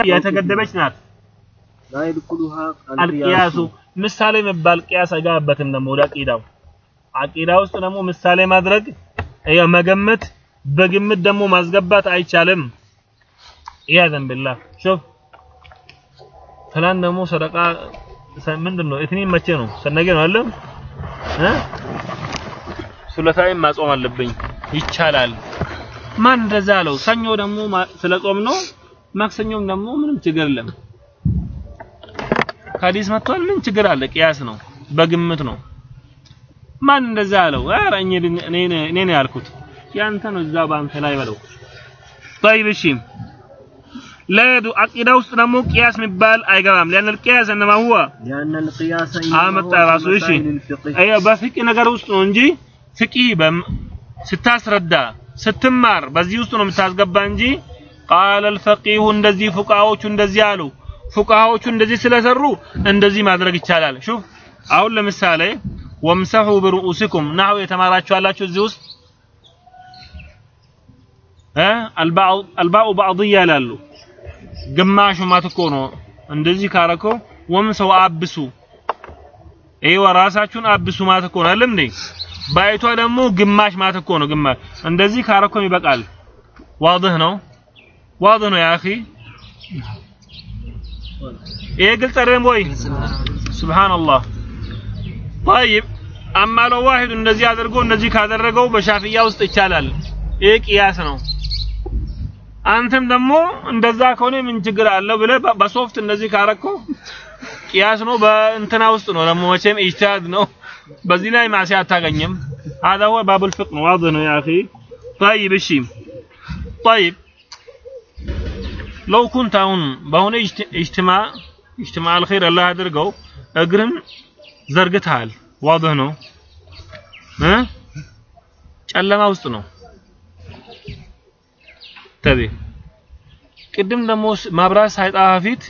የተገደበች ናት። አልቅያሱ ምሳሌ መባል ቅያስ አይገባበትም። ደግሞ ወደ አቂዳው አቂዳ ውስጥ ደግሞ ምሳሌ ማድረግ መገመት በግምት ደግሞ ማስገባት አይቻልም። ኢያዘን ቢላህ ሹፍ ትላንት ደግሞ ሰደቃ ምንድን ነው እትኒ መቼ ነው ሰነገ ነው አለ እ ስለታይም ማጾም አለብኝ ይቻላል። ማን እንደዛ አለው? ሰኞ ደግሞ ስለጾም ነው ማክሰኞም ደግሞ ምንም ችግር የለም። ሐዲስ መጥቷል። ምን ችግር አለ? ቅያስ ነው፣ በግምት ነው። ማን እንደዛ አለው? ኧረ እኔ እኔ እኔ ነው ያልኩት። ያንተ ነው እዛ በአንተ ላይ በለው። طيب እሺ ለዱ አቂዳ ውስጥ ደግሞ ቅያስ የሚባል አይገባም። لأن القياس انما هو لأن القياس አመጣ ራሱ እሺ الفقه አያ በፍቂ ነገር ውስጥ ነው እንጂ ፍቂ ስታስረዳ ስትማር በዚህ ውስጥ ነው የምታስገባ እንጂ ቃለ አልፈቂሁ እንደዚህ ፉቃዎቹ እንደዚህ አሉ። ፉቃዎቹ እንደዚህ ስለሰሩ እንደዚህ ማድረግ ይቻላል። ሹፍ አሁን ለምሳሌ ወምሰሑ ብሩኡሲኩም ናሁ የተማራችሁ አላችሁ እዚህ ውስጥ አልባኡ ባዕድያ ይላሉ። ግማሹ ማትኮ ነው። እንደዚህ ካረከው ወምሰው አብሱ ይሄ ራሳችሁን አብሱ ማለት ነው አይደል እንዴ? ባይቷ ደግሞ ግማሽ ማለት ነው። ግማሽ እንደዚህ ካረኮም ይበቃል። ዋድህ ነው። واضح ነው يا اخي ايه قلت الرين بوي سبحان الله طيب اما لو واحد እነዚህ አድርገው ካደረገው በሻፊያ ውስጥ ይቻላል። ይህ ቅያስ ነው። አንተም ደግሞ እንደዛ ከሆነ ምን ችግር አለ ብለ በሶፍት እንደዚህ ካረከው ቅያስ ነው። በእንትና ውስጥ ነው ደግሞ መቼም ኢጅቲሃድ ነው። በዚህ ላይ ማሲያ አታገኝም። هذا هو باب الفقه واضح ነው يا اخي طيب እሺ። طيب ለው ኩንት አሁን በአሁኑ ኢጅትማ ኢጅትማ አልኸይር አላህ አድርገው እግርም ዘርግተሃል። ዋድህ ነው እ ጨለማ ውስጥ ነው። ተቢ ቅድም ደግሞ ማብራት ሳይጠፋ ፊት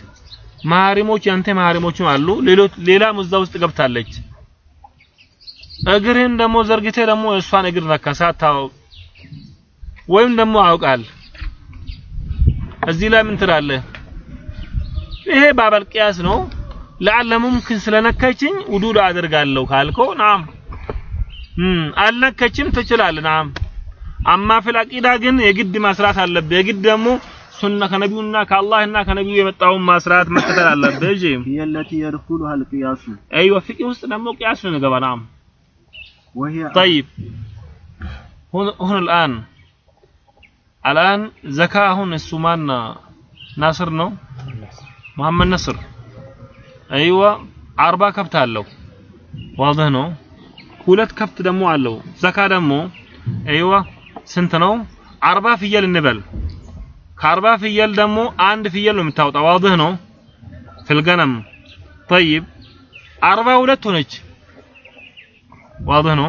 መሀሪሞች ያንተ መሀሪሞችም አሉ። ሌሎች ሌላም እዛ ውስጥ ገብታለች። እግርህን ደሞ ዘርግተህ ደግሞ እሷን እግር ነካ ሳታውቅ ወይም ደግሞ አውቃል እዚህ ላይ ምን ትላለህ ይሄ ባበል ቅያስ ነው ለዓለ ሙምኪን ስለነካችኝ ውዱድ አደርጋለሁ ካልከው ናም አልነከችም ትችላለህ ናም አማ ፊል አቂዳ ግን የግድ ማስራት አለብህ የግድ ደግሞ ሱና ከነቢዩና ከአላህና ከነቢዩ የመጣውን ማስራት መከተል አለብህ እሺ هي التي يدخلها القياس ايوه فقه ውስጥ ደግሞ ቅያስ ነው ገባ ናም وهي طيب هنا هنا አላን ዘካ አሁን እሱ ማን ናስር ነው? መሐመድ ነስር አይዋ አርባ ከብት አለው። ዋضح ነው። ሁለት ከብት ደግሞ አለው። ዘካ ደግሞ አይዋ ስንት ነው? አርባ ፍየል እንበል። ከአርባ ፍየል ደግሞ አንድ ፍየል ነው የምታወጣ ዋضح ነው። ፍልገነም طيب አርባ ሁለት ሆነች። ዋضح ነው።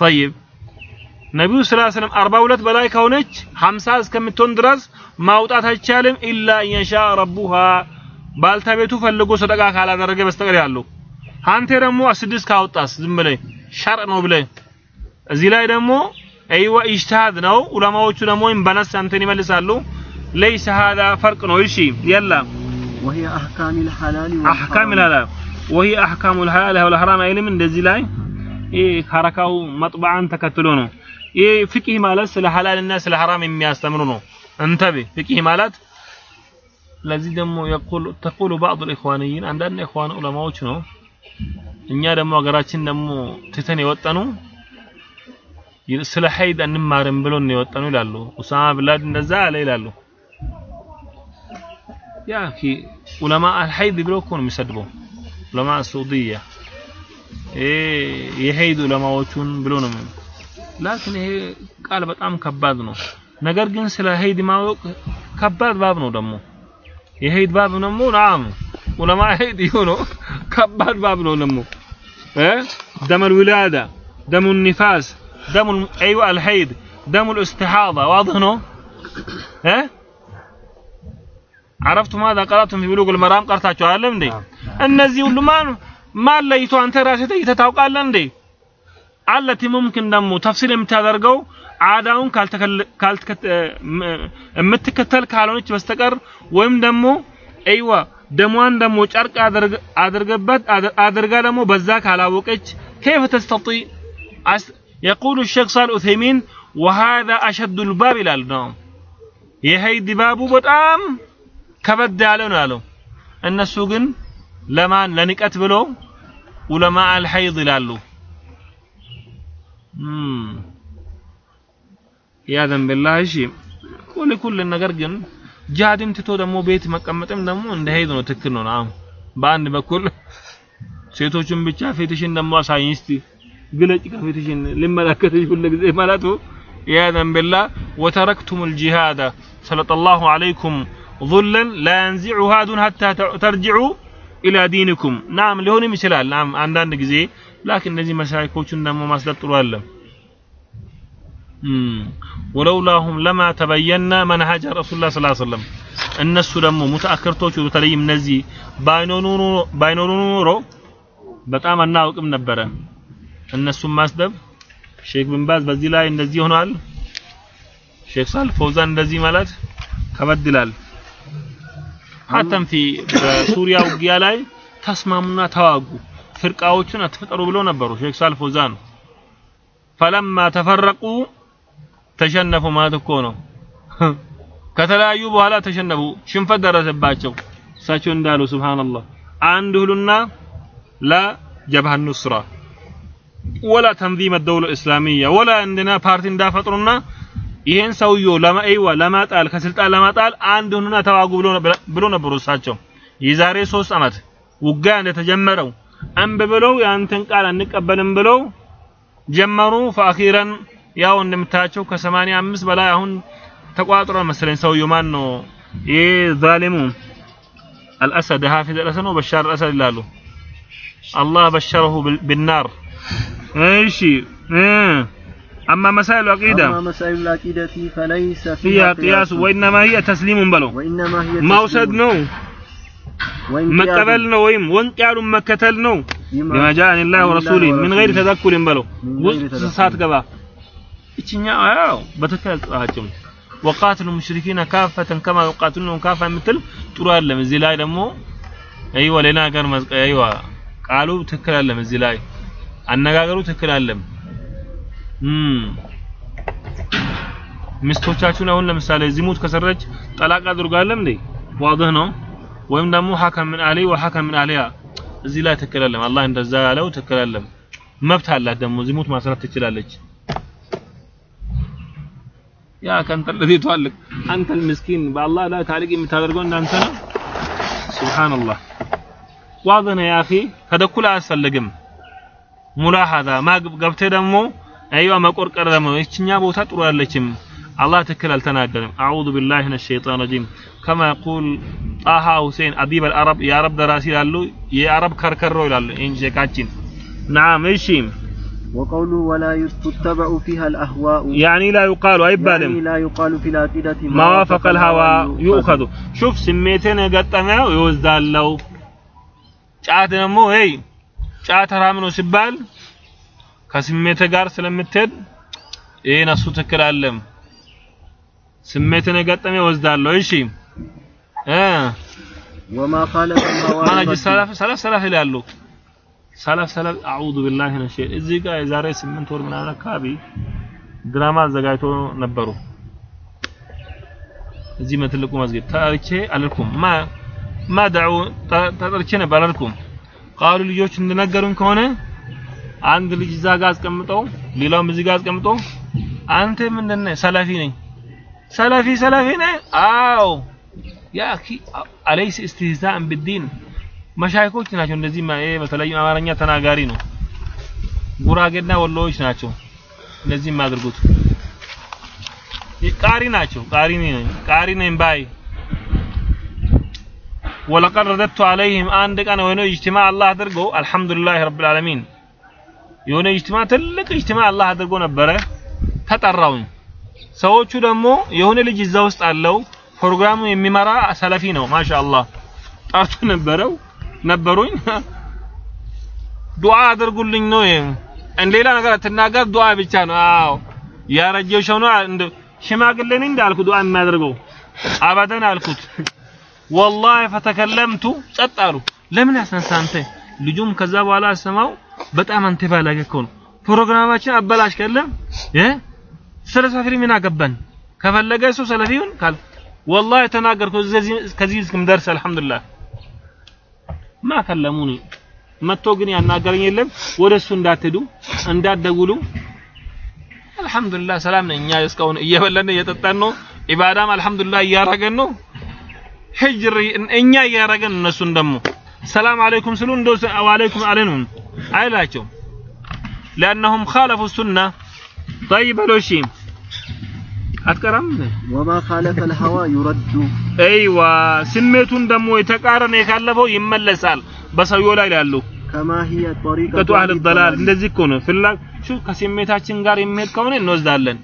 طيب ነቢዩ ሰለላሁ ዐለይሂ ወሰለም 42 በላይ ከሆነች 50 እስከምትሆን ድረስ ማውጣት አይቻልም ኢላ ኢንሻ ረቡሃ ባልተቤቱ ፈልጎ ሰደቃ ካላደረገ በስተቀር ያለው አንተ ደግሞ ስድስት ካወጣስ ዝም ብለህ ሸርዕ ነው ብለህ እዚህ ላይ ደግሞ አይዋ ኢጅቲሃድ ነው ዑለማዎቹ ደግሞ በነስ አንተን ይመልሳሉ ليس هذا فرق ነው እሺ يلا وهي أحكام الحلال احكام الحلال وهي احكام الحلال والحرام አይልም እንደዚህ ላይ ይህ ሐረካው መጥባዓን ተከትሎ ነው ይህ ፍቂህ ማለት ስለ ሐላልና ስለ ሐራም የሚያስተምሩ ነው እንተቤ ፍቂህ ማለት ለዚህ ደግሞ የቁል ተቁሉ بعض الاخوانيين አንዳንድ ኢኽዋን ዑለማዎች ነው እኛ ደግሞ ሀገራችን ደግሞ ትተን የወጠኑ ስለ ሀይድ እንማርም ብሎ ነው የወጠኑ ይላሉ ኡሳማ ብላድ እንደዛ አለ ይላሉ ያ ኪ ዑለማ አልሀይድ ብሎ እኮ ነው የሚሰድበው ዑለማ ሱዲያ የሀይድ ዑለማዎቹን ብሎ ነው ላኪን ይሄ ቃል በጣም ከባድ ነው ነገር ግን ስለ ሀይድ ማወቅ ከባድ ባብ ነው ደግሞ የሀይድ ባብ ደግሞ ናም ዑለማ ሀይድ ይሆኖ ከባድ ባብ ነው ደግሞ እ ደም الولاده دم النفاس دم ايوه الحيض دم الاستحاضه واضح ነው እ عرفتم ماذا قرأتم في بلوغ المرام ቀርታችኋል እንዴ እነዚህ ሁሉ ማን ማን ለይቶ አንተ ራስህ ተይተህ ታውቃለህ እንዴ አለቲ ሙምኪን ደግሞ ተፍሲል የምታደርገው አዳውን የምትከተል ካልሆነች በስተቀር ወይም ደግሞ አይዋ ደሟን ደግሞ ጨርቅ አድርገበት አድርጋ ደግሞ በዛ ካላወቀች كيف تستطيع يقول الشيخ صالح عثيمين وهذا أشد الباب ይላል ነው የሀይድ ባቡ በጣም ከበድ ያለ ነው ያለው እነሱ ግን ለማን ለንቀት ብሎ ዑለማ አልሐይድ ይላሉ ያዘን ቢላህ እሺ ኩል ኩል ነገር ግን ጂሃድም ትቶ ደግሞ ቤት መቀመጥም ደግሞ እንደ ሄድ ነው ትክክል ነው አሁን በአንድ በኩል ሴቶችን ብቻ ፌትሽን ደግሞ አሳይኝ እስቲ ግለጭ ከፌትሽን ልመለከትሽ ሁሉ ጊዜ ማለቱ ያዘን ቢላህ ወተረክቱም الجهاد سلط الله عليكم ظلا لا ينزعه هاد حتى ترجعوا ኢላ ዲንኩም ናም ሊሆንም ይችላል ናም አንዳንድ ጊዜ ላኪን እነዚህ መሻይኮቹን ደግሞ ማስለጥሩ አለ። ወለውላሁም ለማ ተበየና ረሱሉላህ ሰለላሁ ዐለይሂ ወሰለም። እነሱ ደግሞ ሙተአክርቶቹ በተለይም እነዚህ ባይኖሩ ኖሮ በጣም አናውቅም ነበረ። እነሱን ማስደብ ሼክ ብን ባዝ በዚህ ላይ እንደዚህ ሆኗል። ሼክ ሳል ፈውዛን እንደዚህ ማለት ከበድ ሀተም ፊ በሱሪያ ውጊያ ላይ ተስማሙና ተዋጉ ፍርቃዎችን አትፍጠሩ ብለው ነበሩ ሼክ ሳልፎዛን ፈለማ ተፈረቁ ተሸነፉ ማለት እኮ ነው። ከተለያዩ በኋላ ተሸነፉ፣ ሽንፈት ደረሰባቸው። እሳቸው እንዳሉ ሱብሃንአላህ አንድ ሁሉና ለጀብሃ ኑስራ ወላ ተንዚም ደውል እስላሚያ ወላ እንደና ፓርቲ እንዳፈጥሩና ይሄን ሰውዮ ለማይዋ ለማጣል ከስልጣን ለማጣል አንድ ሁኑና ተዋጉ ብሎ ነበሩ እሳቸው የዛሬ ሶስት አመት ውጋ እንደተጀመረው አንብ ብለው ያንተን ቃል አንቀበልም ብለው ጀመሩ ፈአኺረን ያው እንደምታያቸው ከ85 በላይ አሁን ተቋጥሯል መሰለኝ ሰውየው ማን ነው ይሄ ዛሊሙ አልአሰድ ሀፊዝ አልአሰድ ነው በሻር አልአሰድ ይላሉ አላህ በሸረሁ بالنار እሺ أما مسائل العقيدة أما مسائل العقيدة فليس فيها قياس وإنما هي تسليم بلو وإنما هي موسد نو መቀበል ነው ወይም ወንቅ መከተል ነው ቢማ ጃአኒ ወረሱሊ ምን ገይር ተዘኩልን በለው ውስጥ ሳትገባ እችኛ ያው በተከል ወቃትሉ ሙሽሪኪነ ካፈተን ከማ ዩቃትሉነሁም ካፋ የምትል ጥሩ አይደለም። እዚህ ላይ ደግሞ አይዋ ሌላ ነገር አይዋ ቃሉ ትክክል አይደለም። እዚህ ላይ አነጋገሩ ትክክል አይደለም። ሚስቶቻችሁን አሁን ለምሳሌ ዝሙት ከሰረች ጠላቅ አድርጓለም እንዴ? ዋድህ ነው። ወይም ደግሞ ሐከም ምን አለይ ወሐከም ምን አለያ እዚህ ላይ ትክክል አይደለም አላህ እንደዛ ያለው ትክክል አይደለም መብት አላት ደግሞ ዝሙት ማስራት ትችላለች ያ ከንተ الذي تعلق አንተ ምስኪን በአላህ ላይ ታሪክ የምታደርገው እንዳንተ ነው ሱብሃንአላህ ዋድህ ነው ያ አኺ ተደኩል አያስፈልግም ሙላሐዛ ማ ገብተህ ደግሞ አይዋ መቆርቀር ደግሞ እችኛ ቦታ ጥሩ ያለችም አላህ ትክክል አልተናገርም አዑዙ ቢላሂ ሚነ ሸይጣን ረጂም ከማ የቁል ጣሃ ሁሴን አዲብ አልአረብ የአረብ ደራሲ ይላሉ የአረብ ከርከሮ ይላሉ ይህን ሼካችን ናም እሺ وقوله ولا تتبع فيها الأهواء يعني لا يقال አይባልም يعني لا يقال في العقيدة ما وافق الهوى يؤخذ شوف ስሜትን ገጠመው ይወስዳለው ጫት ደግሞ ሄይ ጫት ሐራም ነው ሲባል ከስሜት ጋር ስለምትሄድ ይሄን እሱ ትክክል አለም ስሜትን ገጠመ ይወስዳለሁ እሺ ወማ ኻለፈ ማላጅ ሰላፍ ሰላፍ ሰላፍ ይላሉ። ሰላፍ ሰላፍ አዑዙ ቢላሂ ሚነ እዚህ ጋር የዛሬ ስምንት ወር ምናምን አካባቢ ድራማ አዘጋጅቶ ነበሩ። እዚህ መትልቁ መስጊድ ተጠርቼ አላልኩም። ማ ማ ደዑ ተጠርቼ ነበር አላልኩም። ቃሉ ልጆች እንደነገሩን ከሆነ አንድ ልጅ እዛ ጋር አስቀምጠው፣ ሌላውም እዚህ ጋር አስቀምጠው አንተ ምንድን ነህ? ሰላፊ ነኝ። ሰላፊ ሰላፊ ነህ? አዎ يا أخي أليس استهزاء بالدين። መሻይኮች ናቸው እንደዚህ በተለይ አማርኛ ተናጋሪ ነው። ጉራጌና ወሎዎች ናቸው እንደዚህ የሚያደርጉት ቃሪ ናቸው። ቃሪ ቃሪ ነኝ ባይ። ولقد رددت عليهم አንድ ቀን የሆነ اجتماع አላህ አድርገው الحمد لله رب العالمين የሆነ اجتماع ትልቅ اجتماع አላህ አድርጎ ነበረ። ተጠራውኝ። ሰዎቹ ደግሞ የሆነ ልጅ እዛ ውስጥ አለው። ፕሮግራሙ የሚመራ ሰለፊ ነው ማሻአላህ ጠርቶ ነበረው ነበሩኝ ዱዓ አድርጉልኝ ነው ሌላ ነገር አትናገር፣ ዱዓ ብቻ ነው። አዎ ያረጀው ሰው እንደ ሽማግሌ ነኝ እንዳልኩ ዱዓ የሚያደርገው አበደን አልኩት። ወላሂ ፈተከለምቱ ጸጥ አሉ። ለምን ያስነሳ? ልጁም ከዛ በኋላ አሰማው በጣም አንተ ባላገ እኮ ነው ፕሮግራማችን አበላሽ ከለም እ ስለ ሰፊሪ ምን አገባን? ከፈለገ እሱ ሰለፊውን ካል ወላሂ ተናገርኩ። እዚህ ከዚህ እስክምደርስ አልሐምዱሊላህ ማ ከለሙኒ መጥቶ ግን ያናገረኝ የለም። ወደሱ እንዳትሄዱ እንዳትደውሉ። አልሐምዱሊላህ ሰላም ነኝ። እኛ እስካሁን እየበላን እየጠጣን ነው። ኢባዳም አልሐምዱሊላህ እያረገን ነው። ሂጅር እኛ እያረገን እነሱን ደግሞ ሰላም አለይኩም ስሉ እንደው ወአለይኩም አለንም አይላቸው لأنهم خالفوا السنة طيب بلوشي አትቀራም ወማ ካለፈ ልሀዋ ዩረዱ። አይዋ ስሜቱን ደግሞ የተቃረነ ካለፈው ይመለሳል በሰውየው ላይ ላሉ። ከማ ሂየ ጠሪቀቱ አህል ደላል እንደዚህ እኮ ነው። ፍላ ሹፍ ከስሜታችን ጋር የሚሄድ ከሆነ እንወስዳለን።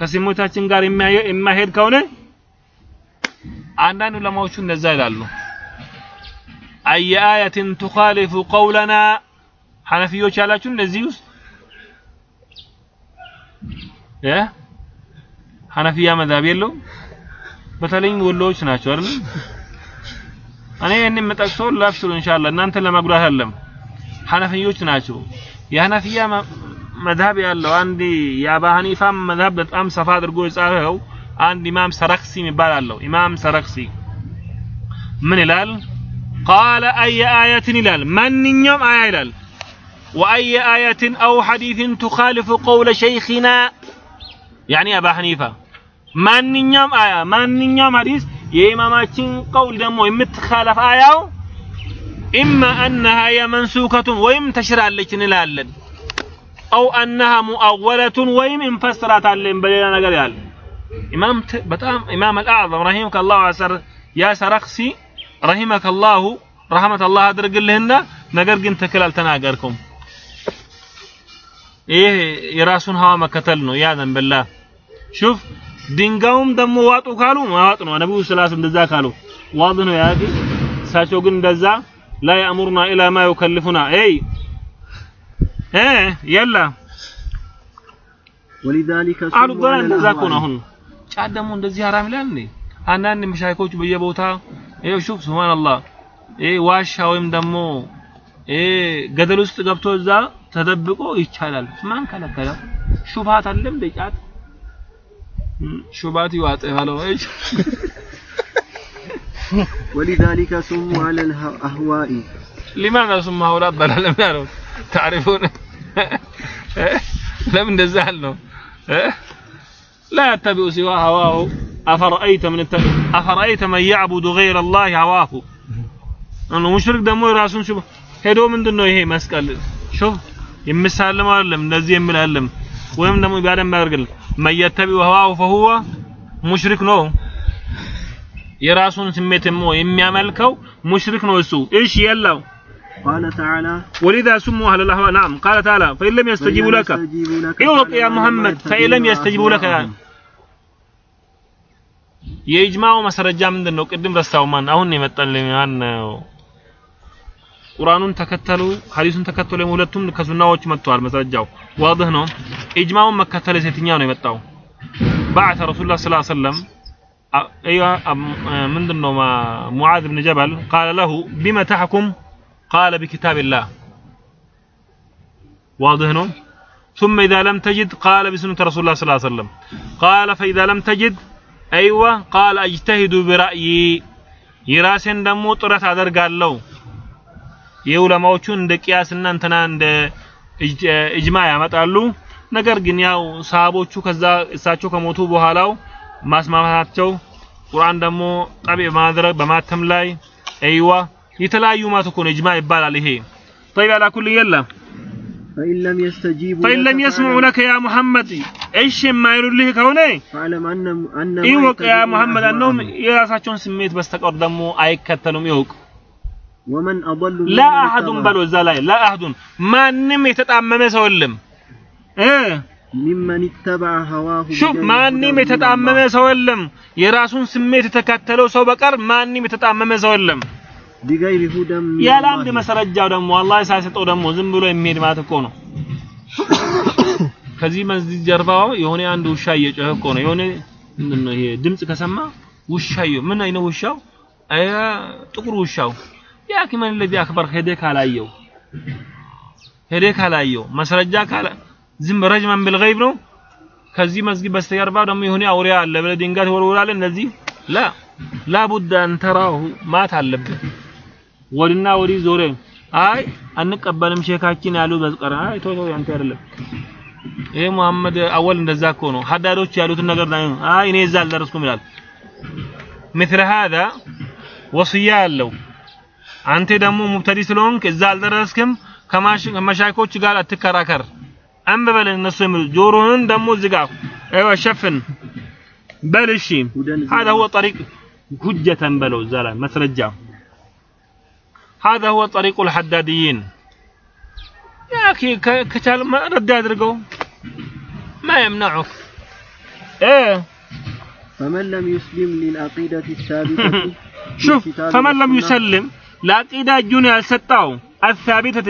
ከስሜታችን ጋር የማይሄድ ከሆነ አንዳንድ ዑለማዎቹ እንደዛ ይላሉ። አየ አያትን ቱኻሊፉ ቀውለና ሐነፊዮች ያላችሁ እንደዚህ ውስጥ? ሐነፊያ መዛብ የለው በተለይም ወሎዎች ናቸው አይደል እኔ እኔ የምጠቅሰው ላፍስሩ ኢንሻአላህ እናንተ ለማጉዳት አይደለም ሐነፊዮች ናቸው የሐነፊያ መዝሀብ ያለው አንድ የአባ ሐኒፋ መዝሀብ በጣም ሰፋ አድርጎ የጻፈው አንድ ኢማም ሰረክሲ የሚባል አለው ኢማም ሰረክሲ ምን ይላል ቃለ አየ አያትን ይላል ማንኛውም አያ ይላል وأي آية أو حديث تخالف قول شيخنا يعني أبا حنيفة ማንኛውም አያ ማንኛውም ሐዲስ የኢማማችን ቀውል ደግሞ የምትኻለፍ አያው ኢማ አነሃ የመንሱከቱን ወይም ተሽራለች እንላለን። አው አነሃ ሙአወለቱን ወይም እንፈስራታለን በሌላ ነገር ያለ። ኢማም በጣም ኢማም አልአዕዘም ረሂመከ አላሁ አሰር ያ ሰረክሲ ረሂመከ አላሁ ረህመት አላህ አድርግልህና ነገር ግን ትክክል አልተናገርኩም። ይህ የራሱን ሀዋ መከተል ነው። ያዘን ብላ ሹፍ ድንጋዩም ደግሞ ዋጡ ካሉ ማዋጥ ነው ነብዩ ሰለላሁ እንደዛ ካሉ ዋድ ነው ያፊ እሳቸው ግን እንደዛ ላ ያእሙሩና ኢላ ማ ዩከልፉና አይ እ የላ ولذلك አሉ سموا ዶላ على እንደዛ እኮ ነው الأهواء አሁን ጫት ደግሞ እንደዚህ ሐራም ይላል እንዴ አንዳንድ መሻይኮች በየቦታ ይኸው ሹፍ ሱብሃንአላህ ይሄ ዋሻ ወይም ደግሞ ይሄ ገደል ውስጥ ገብቶ እዛ ተደብቆ ይቻላል ማን ከለከለው ሹብሃት አለ እንደ ጫት ሹብሃት ይዋጥ ያለው እሺ ولذلك سموا على الأهواء لماذا سمى هؤلاء الضلال لم يعرفوا تعرفون لم نزال له لا يتبع سوى هواه أفرأيت من الت... أفرأيت من يعبد غير الله هواه أنه مشرك دمو يراسون شوف ሄዶ ምንድነው ይሄ መስቀል ሹፍ የምሳለም አይደለም እንደዚህ የሚል አይደለም ወይም ደግሞ ኢባዳ የማያደርግልን መየተቢ ወህዋው ፈሁወ ሙሽሪክ ነው የራሱን ስሜት ሞ የሚያመልከው ሙሽሪክ ነው እሱ እሺ የላው قال تعالى ولذا سموا أهل الأهواء نعم قال تعالى فإن لم يستجيبوا لك يستجيبوا لك اعرض يا فاعلم محمد أنما فإن لم تدعو يستجيبوا لك أهواءهم. የኢጅማው ማስረጃ ምንድን ነው? ቅድም ረሳው። ማን አሁን ነው የመጣልኝ? ማን ነው? ቁርአኑን ተከተሉ፣ ሐዲሱን ተከተሉ። ሁለቱም ከሱናዎች መጥተዋል። ማስረጃው ዋድህ ነው። ኢጅማውን መከተል የትኛው ነው የመጣው? بعث رسول الله صلى الله عليه وسلم አ- ايوه أم- آه، ምንድን ነው ማ- ሙዓዝ ብን ጀበል قال له بما تحكم قال بكتاب الله واضح ነው ثم إذا لم تجد قال بسنة رسول الله صلى الله عليه وسلم قال فإذا لم تجد أيوة قال أجتهد برأيي የራሴን ደግሞ ጥረት አደርጋለሁ የዑለማዎቹን እንደ ቅያስና እንትና እንደ እጅ- እጅማ ያመጣሉ ነገር ግን ያው ሰሃቦቹ ከዛ እሳቸው ከሞቱ በኋላው ማስማማታቸው ቁርአን ደግሞ ጠቢ በማድረግ በማተም ላይ አይዋ የተለያዩ ማት እኮ ነው እጅማ ይባላል ይሄ طيب على كل يلا فإن لم يستجيبوا فإن لك لم يسمعوا فاعلم- لك يا محمد ايش ما يقولوا ከሆነ فاعلم أن أن ما ይወቅ ያ يتبعون መሐመድ እነሆም أهواءهم. የራሳቸውን ስሜት በስተቀር ደግሞ አይከተሉም ይወቅ ወመን አضل ላ አሐዱን በሎ እዛ ላይ ላ አሐዱን። ማንም የተጣመመ ሰው የለም። እ? ሚመን ይተባ ሀዋሁ ሹፍ ማንም የተጣመመ ሰው የለም። የራሱን ስሜት የተከተለው ሰው በቀር ማንም የተጣመመ ሰው የለም። ቢገይር ሁደም ያለ አንድ መሰረጃው ደግሞ አላህ ሳይሰጠው ደግሞ ዝም ብሎ የሚሄድ ማለት እኮ ነው። ከዚህ መስጂድ ጀርባው የሆነ አንድ ውሻ እየጮኸ እኮ ነው። የሆነ ምንድን ነው ይሄ ድምጽ ከሰማ ውሻ ምን አይነት ውሻው? ጥቁር ውሻው። ያ ከመን ለዚ አክበር ሄደ ካላየው ሄደ ካላየው መስረጃ ካላ ዝም ረጅመን بالغيب ነው። ከዚህ መስጊድ በስተጀርባ ደግሞ የሆነ አውሬ አለ ብለህ ድንጋይ ትወርውራለህ። እነዚህ ላ ላቡድ አን ተራሁ ማት አለብህ። ወድና ወዲህ ዞረ አይ አንቀበልም ሼካችን ያሉ በዝቀር አይ ቶ ቶ ያንተ አይደለም ይሄ መሐመድ አወል እንደዛ እኮ ነው ሀዳዶች ያሉትን ነገር ላይ አይ እኔ እዛ አልደረስኩም ይላል مثل هذا ወስያ አለው አንተ ደግሞ ሙብተዲ ስለሆንክ እዛ አልደረስክም። ከመሻይኮች ጋር አትከራከር። አንብበል እነሱ የሚሉ ጆሮህን ደግሞ ዝጋ፣ ሸፍን በል እሺ። هذا هو طريق ሁጀተ በለው እዛ ላይ መስረጃ هذا هو طريق الحداديين يا اخي ከቻል ረዳ አድርገው ما يمنعك ايه فمن لم يسلم للعقيدة الثابتة شوف فمن لم يسلم ለአቂዳ እጁን ያልሰጣው አሳቢተት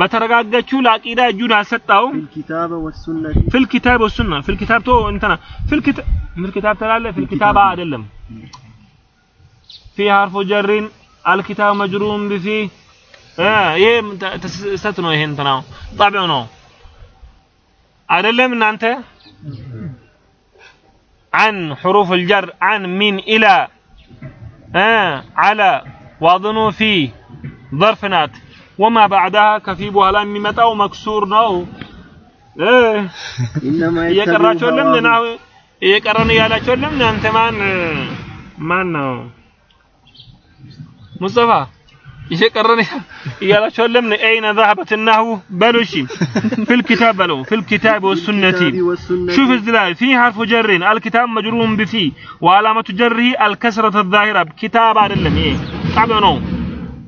በተረጋገችው ለአቂዳ እጁን ያልሰጣው في الكتاب والسنة في الكتاب والسنة في الكتاب تو انتنا في الكتاب في الكتاب تلاله في الكتاب አይደለም في حرف جر الكتاب مجرور بفي اه ይሄ ተስተት ነው ይሄ እንትና ጣቢው ነው አይደለም እናንተ عن حروف الجر عن من إلى آه على واظنوا في ظرف نات وما بعدها كفي بوهلا የሚመጣው መክሱር ነው ايه إنما እየቀራቸው يتبع ለምን هواه ነው እየቀረን እያላቸው ለምን አንተ ማን ማን ነው ሙስጠፋ እየቀረን እያላቸው ለምን አይነ ذهبت النحو بلو شي في الكتاب بلو في الكتاب والسنة الكتاب والسنة شوف الزلال في حرف جر الكتاب مجرور بفي وعلامة جره الكسرة الظاهرة كتاب አይደለም ይሄ طبعا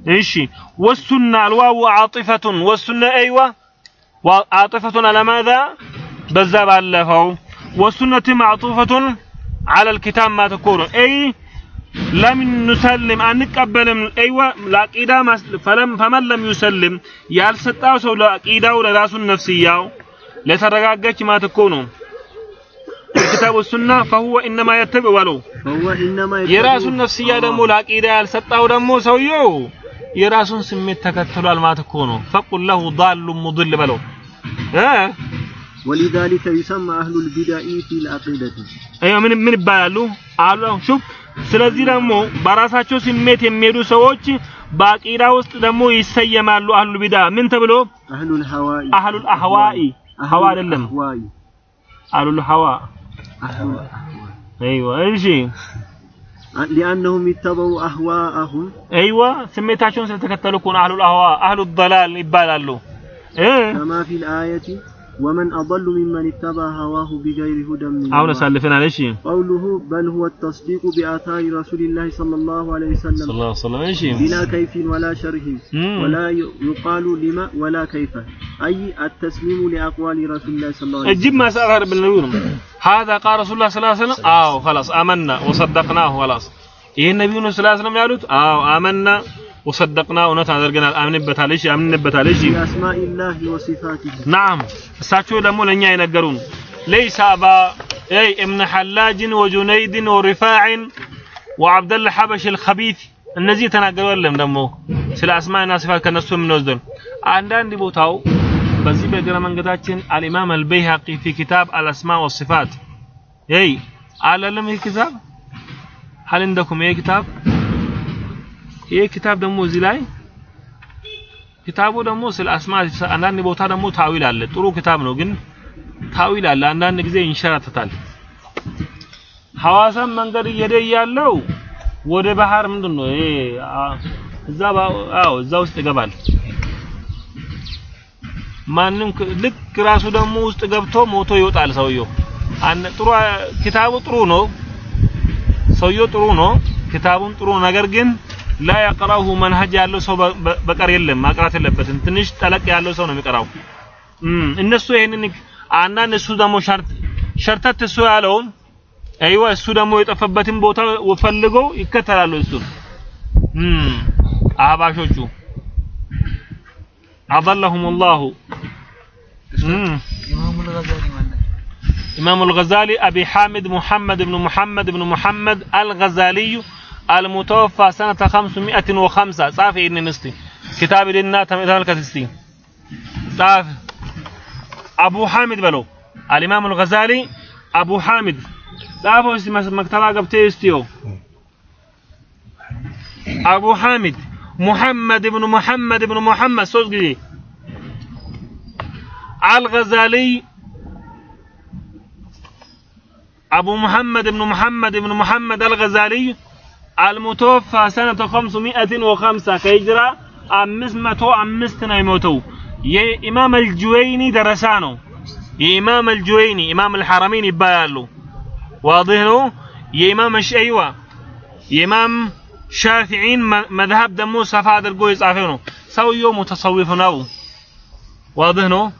ايشي والسنة الواو عاطفة. والسنة أيوة. عاطفة على ماذا؟ بزاب الفو والسنة معطوفة على الكتاب ما تكون. أي لم نسلم. انقبلم أيوة. لعقيدة فلم فمن لم يسلم؟ يالسطاو سو لعقيدة ولراسو لا لترغاغچ ما تكون. الكتاب والسنة فهو إنما يتبع ولو. የራሱን ነፍስያ ደግሞ ለአቂዳ ያልሰጣው ደግሞ ሰውየው የራሱን ስሜት ተከትሏል ማለት እኮ ነው ፈቁል ለሁ ዳሉ ሙድል በለው እ ولذلك يسمى أهل البدع في العقيدة አይ ምን ምን ይባላሉ አሉ ሹፍ ስለዚህ ደግሞ በራሳቸው ስሜት የሚሄዱ ሰዎች በአቂዳ ውስጥ ደግሞ ይሰየማሉ አህሉ ቢዳ ምን ተብሎ أهل الهواء አህሉል አህዋኢ ሀዋ አይደለም الأهواء አህሉል ሀዋ أهل الأهواء አይዋ እሺ لأنهم اتبعوا أهواءهم አይዋ ስሜታቸውን ስለተከተሉ እኮ ነው አህሉል አህዋ አህሉል ضلال ይባላሉ እ كما في الآية ومن أضل ممن اتبع هواه بغير هدى من أو على شيء. قوله بل هو التصديق بآثار رسول الله صلى الله عليه وسلم. صلى الله عليه وسلم. بلا كيف ولا شره. ولا يقال لما ولا كيف. أي التسليم لأقوال رسول الله صلى الله عليه وسلم. جيب ما سأظهر بالنور هذا قال رسول الله صلى الله عليه وسلم. آه خلاص آمنا وصدقناه خلاص. إيه النبي صلى الله عليه وسلم يقول آه آمنا ወሰደቅና እውነት አድርገናል አምንበታል እሺ አምንበታል እሺ بأسماء الله وصفاته ናም እሳቸው ደግሞ ለኛ የነገሩን ليس أبا أي ابن حلاج وجنيد ورفاع وعبد الله حبش الخبيث እነዚህ የተናገሩ አይደለም ደግሞ ስለ አስማና ሲፋት ከነሱ የምንወስደው አንዳንድ ቦታው በዚህ በእግረ መንገዳችን አልኢማም አልበይሃቂ ፊ ኪታብ አልአስማ ወሲፋት ይይ አላለም ይህ ኪታብ هل عندكم ይህ ኪታብ ይህ ኪታብ ደግሞ እዚህ ላይ ኪታቡ ደግሞ ስለ አስማ አንዳንድ ቦታ ደግሞ ታዊል አለ። ጥሩ ኪታብ ነው ግን ታዊል አለ። አንዳንድ ጊዜ ይንሸራተታል። ሐዋሳም መንገድ እየሄደ ያለው ወደ ባህር ምንድን ነው ይሄ እዛ አዎ እዛ ውስጥ ይገባል። ማንም ልክ ራሱ ደግሞ ውስጥ ገብቶ ሞቶ ይወጣል ሰውየው። ጥሩ ኪታቡ ጥሩ ነው። ሰውየው ጥሩ ነው። ኪታቡን ጥሩ ነገር ግን ላ የቅራሁ መንሀጅ ያለው ሰው በቀር የለም ማቅራት የለበትም ትንሽ ጠለቅ ያለው ሰው ነው የሚቀራው እነሱ ይሄንን አንዳንድ እሱ ደግሞ ሸርተት እሱ ያለውን አይዋ እሱ ደግሞ የጠፈበትን ቦታ ፈልገው ይከተላሉ እሱን አህባሾቹ አضلهم الله إمام الغزالي أبي حامد محمد بن محمد بن محمد الغزالي المتوفى سنة 505 صافي إن نستي. كتاب لنا تمثال كتستي صاف أبو حامد بلو. الإمام الغزالي أبو حامد. صافو اسم مكتبة قبتي استيو أبو حامد. محمد بن محمد بن محمد. قدي الغزالي أبو محمد بن محمد بن محمد الغزالي المتوفى سنة خمسمائة وخمسة كهجرة أمس متو أمس تنايموتو يا إمام الجويني درسانو. يا إمام الجويني إمام الحرمين يبالو واضح له يا إمام الشيوة يا إمام شافعين مذهب دمو صفاد القوي صافينو سو يوم متصوف نو. واضح له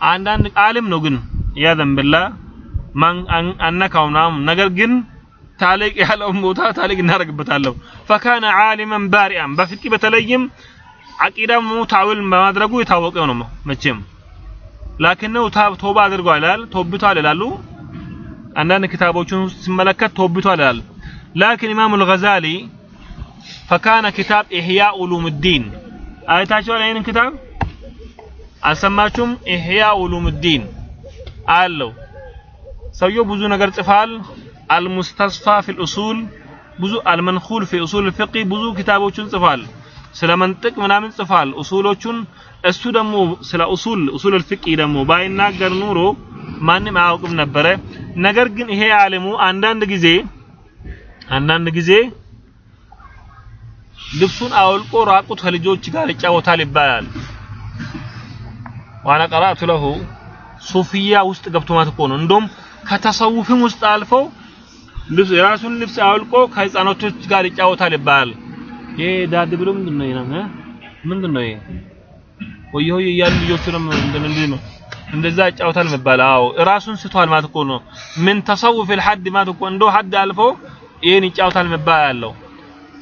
عندنا عالم نو يا ذنب الله. من أن أنك أو نام. نقل جن ታሊቅ ያለውን ቦታ ታሊቅ እናደርግበታለሁ። ፈካነ ዓሊመን ባሪአን በፍቂ በተለይም አቂዳ ሙታዊል በማድረጉ የታወቀ ነው መቼም። لكنه ቶባ አድርጓል ይላል። ይላሉ። አንዳንድ ክታቦችን ሲመለከት ቶብቷል ይላል። لكن ኢማሙ አልገዛሊ فكان كتاب إحياء علوم الدين አይታችኋል ይህንን ክታብ አልሰማችሁም? إحياء علوم الدين አለው። ሰውየው ብዙ ነገር ጽፏል المستصفى في الأصول ብዙ አልመንኹል ፊ ኡሱል ፍቂ ብዙ ኪታቦችን ጽፏል ስለ መንጥቅ ምናምን ጽፏል ኡሱሎቹን እሱ ደግሞ ስለ ኡሱል ኡሱል ፍቂ ደግሞ ባይናገር ኑሮ ማንም አያውቅም ነበረ ነገር ግን ይሄ ዓለሙ አንዳንድ ጊዜ አንዳንድ ጊዜ ልብሱን አውልቆ ራቁት ከልጆች ጋር ይጫወታል ይባላል ዋና ቀራቱ ለሁ ሱፊያ ውስጥ ገብቶ ማለት እኮ ነው እንደውም ከተሰውፍም ውስጥ አልፎ ልብስ የራሱን ልብስ አውልቆ ከህፃናቶች ጋር ይጫወታል ይባላል ይሄ ዳድ ብሎ ምንድን ነው ይሄ ምንድን ነው ይሄ ወይ ሆይ እያሉ ልጆቹ ደግሞ እንደዚህ ነው እንደዛ ይጫወታል የሚባል አዎ ራሱን ስቷል ማለት እኮ ነው ምን ተሰውፍ الحد ማለት እኮ እንደው ሐድ አልፎ ይሄን ይጫወታል የሚባል ያለው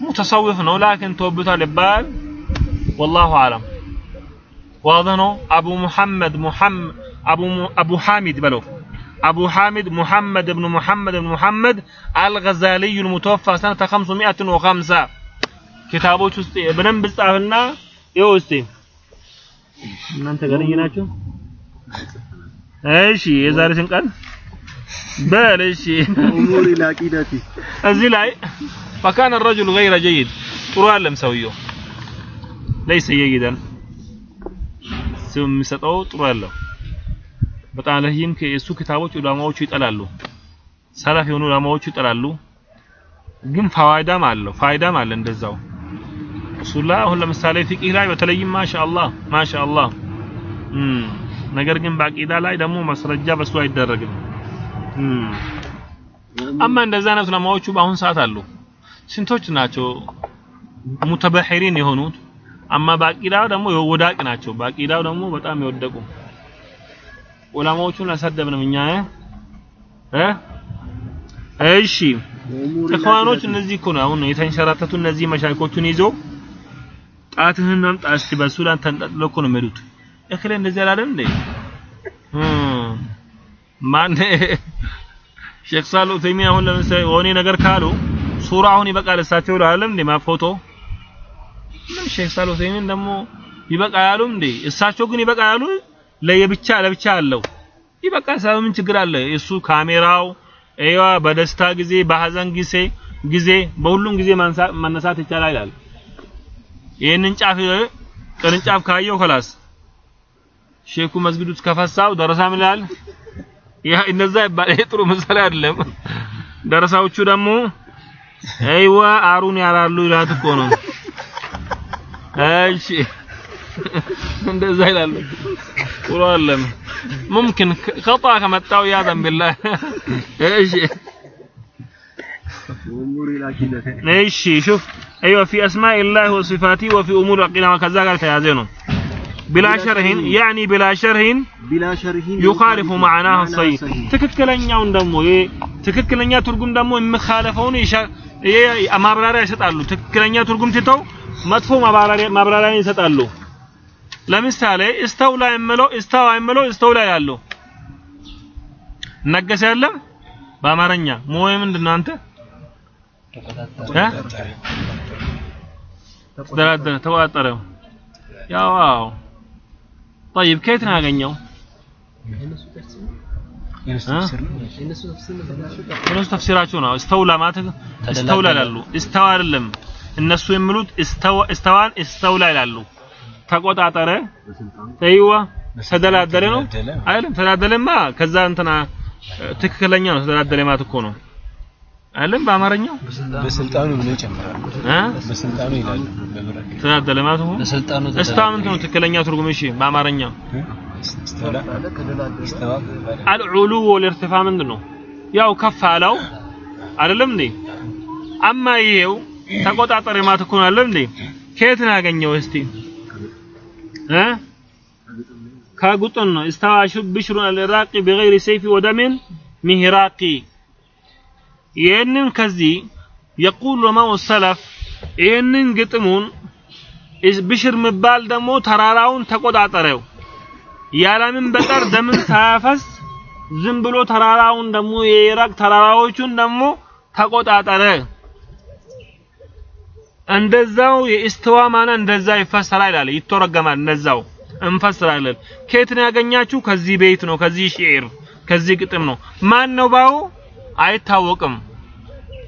ሙተሰውፍ ነው ላኪን ተወብቷል ይባል والله اعلم واضح ነው አቡ ሙሐመድ ሙሐመድ አቡ አቡ ሐሚድ በለው أبو حامد محمد بن محمد بن محمد الغزالي المتوفى سنة 505 كتابه تستي بنم أهلنا يوستي انت غني ناتشو ايشي يا زاري سنقال بل ايشي اموري لاكيداتي ازيلاي فكان الرجل غير جيد قرأ لم سويه ليس جيدا سمي ستقوت قرأ በጣም ለህይም ከእሱ ክታቦች ዑለማዎቹ ይጠላሉ። ሰለፍ የሆኑ ዑለማዎቹ ይጠላሉ። ግን ፋዋይዳም አለው ፋይዳም አለ እንደዛው። እሱላ አሁን ለምሳሌ ፊቅህ ላይ በተለይም ማሻአላህ ማሻአላህ። ነገር ግን በአቂዳ ላይ ደግሞ ማስረጃ በሱ አይደረግም። አማ እንደዛ አይነት ዑለማዎቹ በአሁን ሰዓት አሉ። ስንቶች ናቸው ሙተበሂሪን የሆኑት? አማ በአቂዳው ደግሞ ወዳቂ ናቸው። በአቂዳው ደግሞ በጣም የወደቁ ዑለማዎቹን አሰደብንም እኛ እ? እሺ። ኢኽዋኖች እነዚህ እኮ ነው። አሁን የተንሸራተቱ እነዚህ መሻይኮቹን ይዞ ጣትህን አምጣ እስቲ በሱ ላይ እኮ ነው የሚሄዱት እክለ እንደዚህ አላለም እንዴ? ማን? ሼክ ሳሉ ተይሚን አሁን ለምሳሌ ወኔ ነገር ካሉ ሱራ አሁን ይበቃል እሳቸው አላለም እንዴ? ማፎቶ ምን ሼክ ሳሉ ተይሚን ደግሞ ይበቃ ያሉም እንዴ? እሳቸው ግን ይበቃ ያሉ ለየብቻ ለብቻ አለው። ይበቃ ምን ችግር አለ? እሱ ካሜራው ኤዋ በደስታ ጊዜ በሀዘን ጊዜ ጊዜ በሁሉም ጊዜ መነሳት ይቻላል ይላል። ይህንን ጫፍ ቅርንጫፍ ካየው ከላስ ሼኩ መስጊድ ውስጥ ከፈሳው ደረሳም ይላል። ያ እነዛ ይባል። ጥሩ ምሳሌ አይደለም። ደረሳዎቹ ደግሞ አይዋ አሩን ያራሉ ይላት እኮ ነው። እሺ እንደዛ ይላሉ። ጥሩ አለም ممكن خطا ከመጣው ያዘን بالله ايش أمور العقيدة ايش شوف ايوه في اسماء الله وصفاته وفي امور العقيده وكذا قال ተያዘ ነው بلا شرح يعني بلا شرح بلا شرح يخالف معناه الصحيح ትክክለኛውን ደግሞ ትክክለኛ ትርጉም ደግሞ የሚኻለፈውን ይሄ ማብራሪያ ይሰጣሉ። ትክክለኛ ትርጉም ትተው መጥፎ ማብራሪያ ማብራሪያ ይሰጣሉ። ለምሳሌ እስተውላ የምለው እስተዋ የምለው እስተውላ ያለው ነገሰ ያለም በአማርኛ ሞይ ምንድን ነው አንተ እ ተደራደረ ተቆጣጠረ ያው አዎ طيب ከየት ነው ያገኘው እነሱ ተፍሲራቸው ነው እስተውላ ማለት እስተውላ ይላሉ እስተዋ አይደለም እነሱ የሚሉት እስተዋን እስተውላ ይላሉ ተቆጣጠረ፣ ተይዋ ተደላደለ ነው አይደለም። ተደላደለማ ከዛ እንትና ትክክለኛ ነው። ተደላደለ ማለት እኮ ነው አይደለም። በአማርኛው በስልጣኑ ብሎ ይጨምራል። በስልጣኑ ይላል። ተደላደለ ማለት ነው። በስልጣኑ እስታምንት ነው ትክክለኛ ትርጉም። እሺ በአማርኛው አልዑሉ ወልርትፋ ምንድን ነው? ያው ከፍ አለው አይደለም እንዴ? አማ ይሄው ተቆጣጠረ ማለት እኮ ነው አይደለም እንዴ? ከየት ነው ያገኘው እስቲ ከጉጥን ነው እስተዋ ሽብሽሩን አልራቂ ቢገይሪ ሰይፊ ወደምን ሚህራቂ ይህንን ከዚህ የቁል ዑለማው ሰለፍ ይህንን ግጥሙን ብሽር የሚባል ደግሞ ተራራውን ተቆጣጠረው ያለምን በቀር ደምን ሳያፈስ ዝም ብሎ ተራራውን ደግሞ የኢራቅ ተራራዎቹን ደግሞ ተቆጣጠረ እንደዛው የኢስተዋ ማና እንደዛ ይፈሰራ ይላል ይተረገማል። እንደዛው እንፈስራለን። ከየት ነው ያገኛችሁ? ከዚህ ቤት ነው፣ ከዚህ ሺዕር፣ ከዚህ ግጥም ነው። ማን ነው ባው አይታወቅም።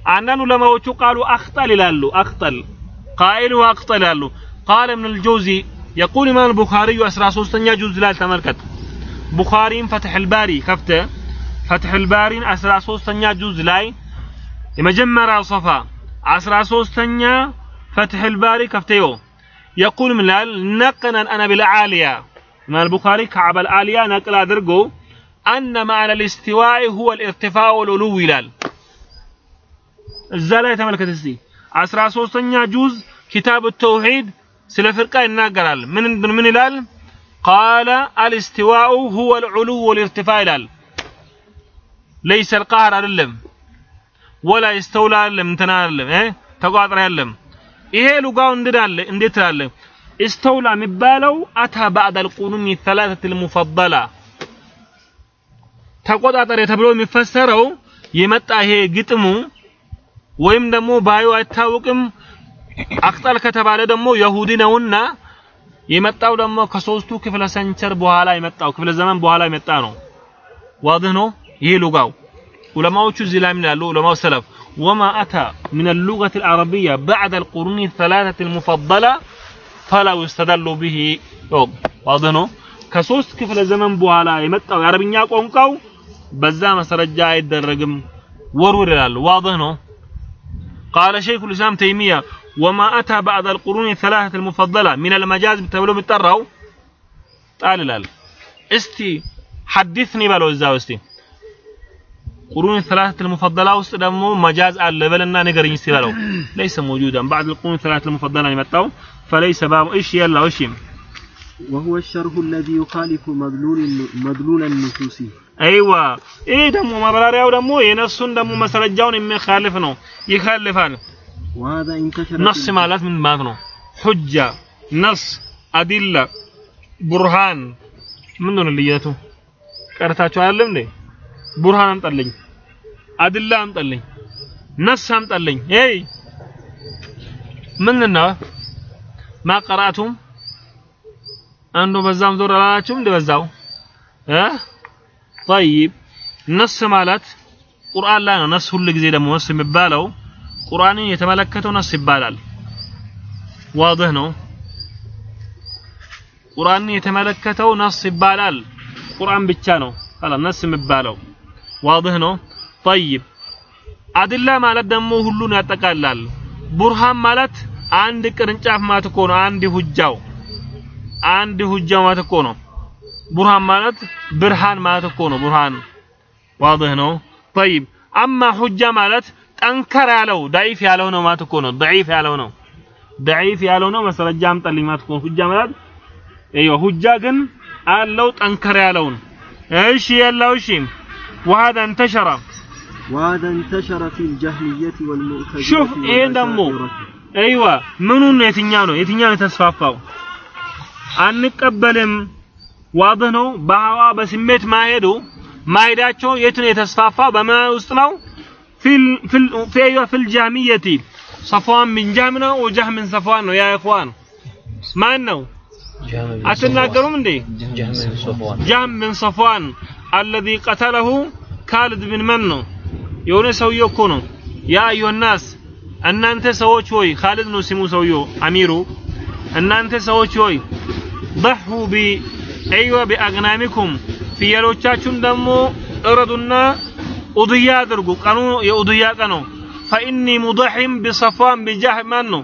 አንዳንድ ዑለማዎቹ ቃሉ አክጠል ይላሉ። አክጠል ቃኢሉ አክጠል ይላሉ። ቃለ ኢብኑል ጀውዚ የቁል ኢማም ቡኻሪዩ 13ኛ ጁዝ ላይ ተመልከት። ቡኻሪን ፈትሑል ባሪ ከፍተ ፈትሑል ባሪን 13ኛ ጁዝ ላይ የመጀመሪያው ሶፋ 13ኛ فتح الباري كفتيو يقول من الال نقنا أنا بالعالية إمام البخاري كعب العالية نقل أدرجو أن معنى الاستواء هو الارتفاع والعلو ይላል እዛ ላይ ተመልከት እስቲ 13ኛ ጁዝ ኪታብ التوحيد ስለ ፍርቃ ይናገራል ምን ምን ይላል ቃለ አልእስትዋኡ ሁወ ልዑሉ ወልእርትፋ ይላል ለይሰ ልቃህር አይደለም ወላ ይስተውላ አይደለም እንትና አይደለም እ ተቋጥረ አይደለም ይሄ ሉጋው እንድዳለ እንዴት ትላለ استولى የሚባለው አታ بعد القرون الثلاثه المفضله ተቆጣጠረ ተብሎ የሚፈሰረው የመጣ ይሄ ግጥሙ ወይም ደግሞ ባዩ አይታወቅም አክጠል ከተባለ ደግሞ የሁዲ ነውና የመጣው ደግሞ ከሶስቱ ክፍለ ሰንቸር በኋላ የመጣው ክፍለ ዘመን በኋላ የመጣ ነው። ዋድህ ነው ይሄ ሉጋው። ዑለማዎቹ እዚህ ላይ ምን ያሉ ዑለማው ሰለፍ ወማ አታ من اللغة العربية بعد القرون الثلاثة المفضلة فلا يستدل به ዋድህ ነው ከሶስት ክፍለ ዘመን በኋላ የመጣው የአረብኛ ቋንቋው በዛ መሰረጃ አይደረግም ወርውር ይላሉ። ዋድህ ነው قال شيخ الإسلام تيمية وما أتى بعد القرون الثلاثة المفضلة من المجاز بتبلو بالتراو قال لال استي حدثني بلو الزاو استي قرون الثلاثة المفضلة وسط دمو مجاز على بلنا نقرين استي بلو ليس موجودا بعد القرون الثلاثة المفضلة يمتاو فليس باب ايش يلا ايش وهو الشرح الذي يخالف مدلول مدلول النصوص አይዋ ይሄ ደግሞ ማብራሪያው ደግሞ የነሱን ደግሞ መሰረጃውን የሚያካልፍ ነው ይካልፋል وهذا انتشر ነስ ማለት ምን ማለት ነው ሁጃ ነስ አዲላ ቡርሃን ምን ነው ልየቱ ቀርታችሁ አይደለም እንዴ ቡርሃን አምጣልኝ አድላ አምጣልኝ፣ ነስ አምጣልኝ። ሄይ ምን ነው ማቀራቱም አንዱ በዛም ዞር አላላችሁም እንደ በዛው እ طيب ነስ ማለት ቁርአን ላይ ነው። ነስ ሁሉ ጊዜ ደግሞ ነስ የሚባለው ቁርአንን የተመለከተው ነስ ይባላል። ዋضح ነው። ቁርአንን የተመለከተው ነስ ይባላል። ቁርአን ብቻ ነው ነስ የሚባለው ዋضح ነው። ጠይብ አድላ ማለት ደግሞ ሁሉን ያጠቃላል። ቡርሃን ማለት አንድ ቅርንጫፍ ማለት እኮ ነው። አንድ ሁጃው አንድ ሁጃው ማለት እኮ ነው። ቡርሃን ማለት ብርሃን ማለት እኮ ነው። ቡርሃን ዋضح ነው። ጠይብ አማ ሁጃ ማለት ጠንከር ያለው ዳኢፍ ያለው ነው ማለት እኮ ነው። ضعيف ያለው ነው። ضعيف ያለው ነው። ማስረጃ አምጣልኝ ማለት እኮ ሁጃ ማለት ايوه ሁጃ ግን አለው ጠንከር ያለውን እሺ ያለው እሺ وهذا انتشر وهذا انتشر في الجهمية والمعتزلة شوف إيه دمو አይዋ ምኑን ነው የትኛው ነው የትኛው ነው የተስፋፋው አንቀበልም ዋድህ ነው በሀዋ በስሜት ማሄዱ ማሄዳቸው የት ነው የተስፋፋ በምን ውስጥ ነው ፊል ፊል ፊ ፊል ጃሚየቲ ሰፍዋን ቢን ጃህም ነው ወጃህም ቢን ሰፍዋን ነው ያ ኢኽዋን ማን ነው አትናገሩም እንዴ ጀህም ሶፍዋን ጃህም ቢን ሰፍዋን አለዚ ቀተለሁ ካልድ ቢን መን ነው የሆነ ሰውዬው እኮ ነው ያ አዩሃ ናስ እናንተ ሰዎች ሆይ ካሊድ ነው ስሙ ሰውዬው አሚሩ እናንተ ሰዎች ሆይ ضحوا ب ايوه باغنامكم ፍየሎቻችሁን ደግሞ እረዱና ኡድያ አድርጉ ቀኑ የኡድያ ቀኑ فاني مضحم بصفوان بجهم ማን ነው